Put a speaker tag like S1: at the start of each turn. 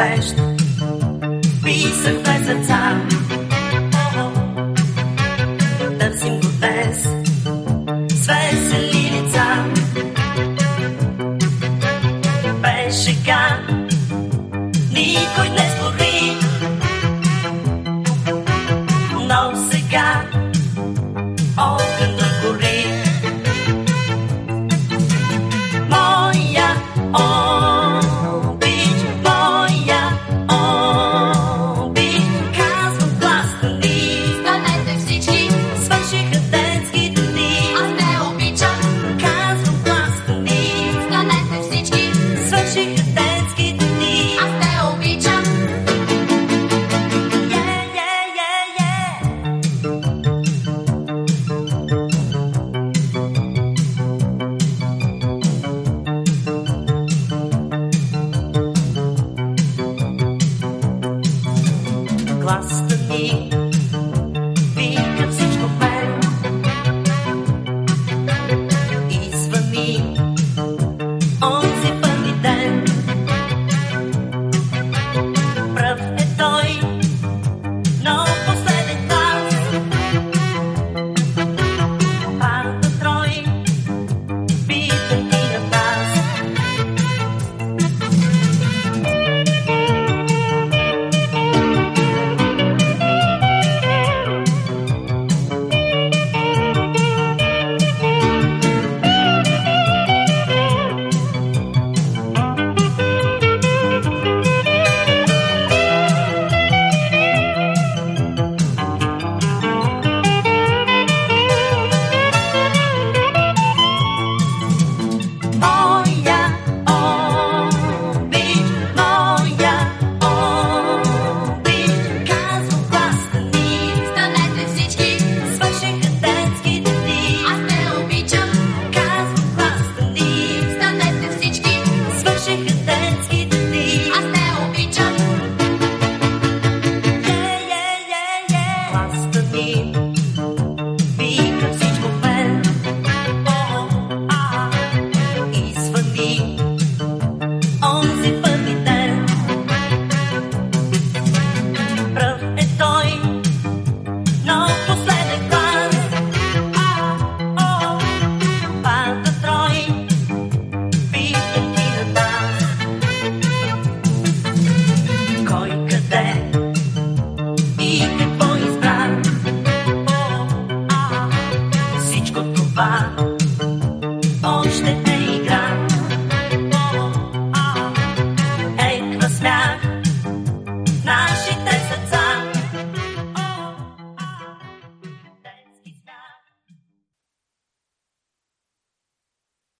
S1: recht, pisen bez srca. Dancim do des, sve se lilica. Без шега, никой не спори. last